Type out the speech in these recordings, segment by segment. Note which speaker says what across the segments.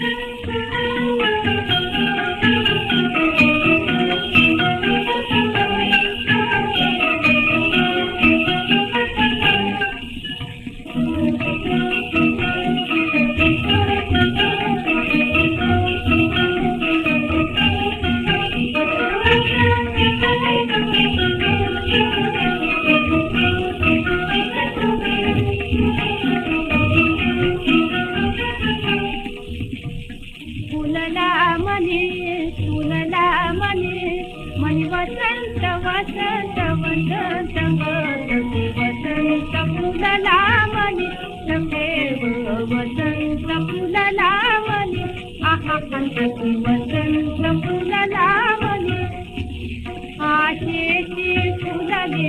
Speaker 1: Thank you. मनी वसंत वसंत वसंत वसंत फुलला मने सखेव वसंत फुलला मने आहा वसंत फुलला मने आशेची फुलले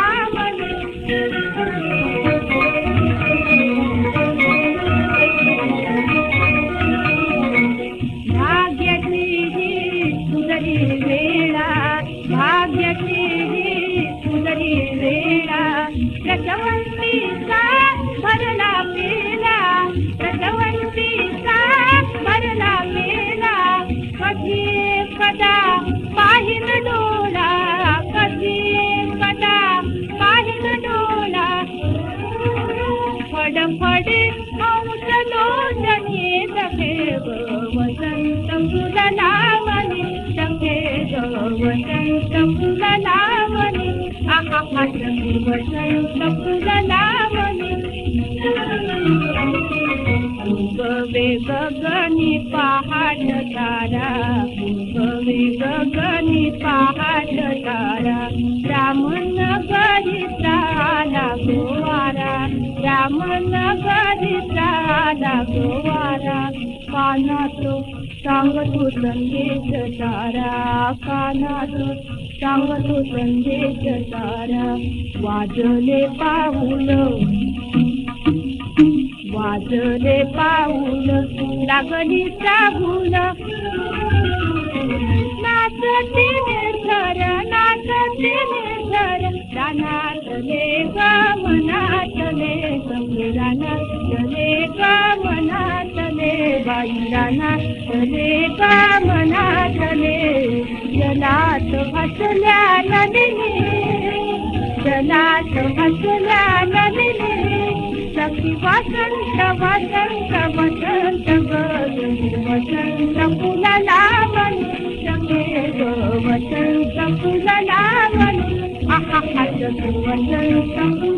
Speaker 1: भाग्याची सुंदरी वेळा रसवंतीचा भरला पेला रसवंतीचा भरला मेला कधी कदा पाहिन डोला कधी कदा पाहिन डोळा फडफडे हौसलो जगे जगे वसंत फुलला गवे गगनी पहाट तारा गवे गगनी पहाट तारा रामनगरीचा आला गोवारा रामनगरीचा आला गोवारा कानातो सांगतो संदेश तारा कानातो सांगतो संदेश तारा वाजले पाऊल. वाजले पाऊल. लागली चाहूल नाचते धर नाचते धर रानातले ग मनातले रानातले ग मनातले बाई. रानातले ग सखी वसंत वसंत वसंत ग वसंत फुलला मन सखे ग वसंत